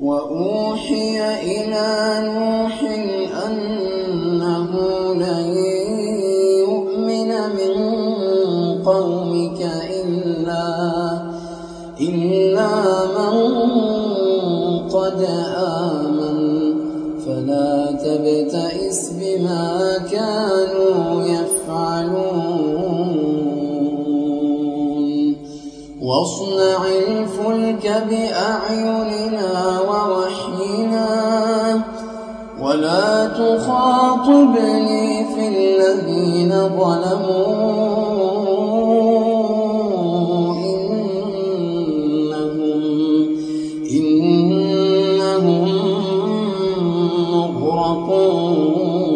وأوحي إلى نوح أنه لن يؤمن من قومك إلا إلا من قد آمن. فلا تبتئس بما كانوا يفعلون. واصنع الفلك بأعيننا ووحينا ولا تخاطبني في الذين ظلموا إنهم إنهم مغرقون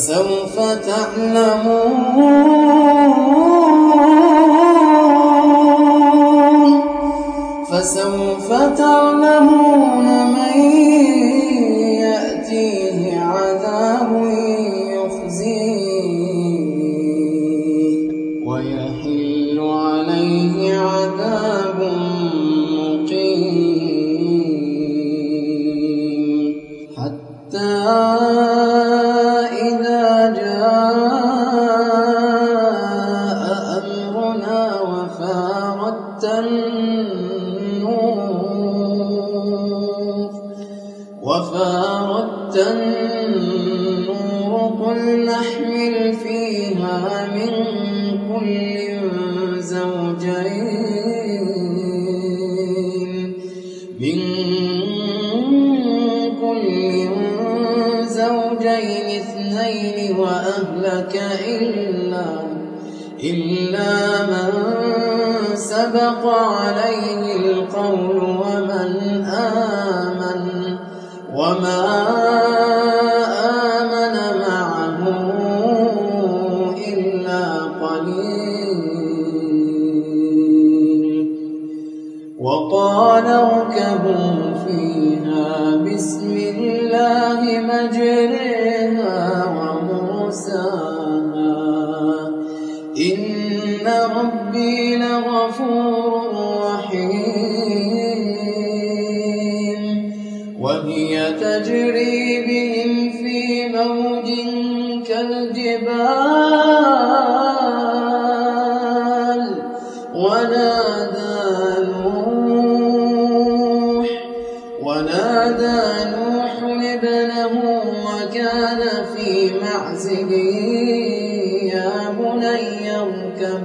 فسوف تعلمون. فسوف تعلمون من يأتيه عذاب وفاردت النور وفاردت النور قل نحمل فيها من كل زوجين من كل زوجين اثنين وأهلك إلا إلا سبق عليه القول ومن آمن وما آمن معه إلا قليل وقال اركبوا فيها بسم الله مجريها ومرساها وهي تجري بهم في موج كالجبال. ونادى نوح ونادى نوح ابنه وكان في معزل. يا بني اركب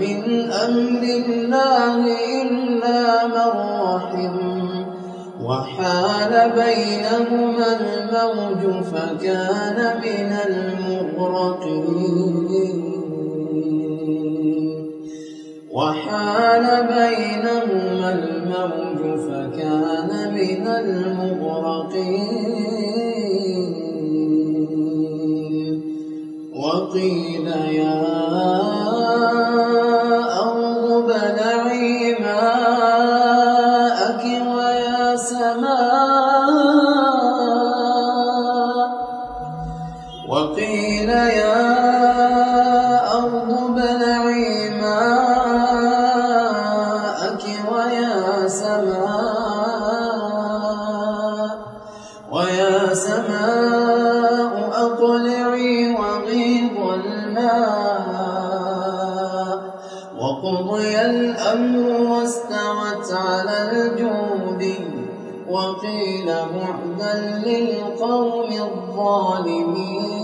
من أمر الله إلا من رحم. وحال بينهما الموج فكان من المغرقين. وحال بينهما الموج فكان من المغرقين. وقيل يا ويا سماء وقيل يا أرض ابلعي ماءك ويا سماء ويا سماء أقلعي وغيض الماء وقضي الأمر واستوت على الجود وقيل بعدا للقوم الظالمين.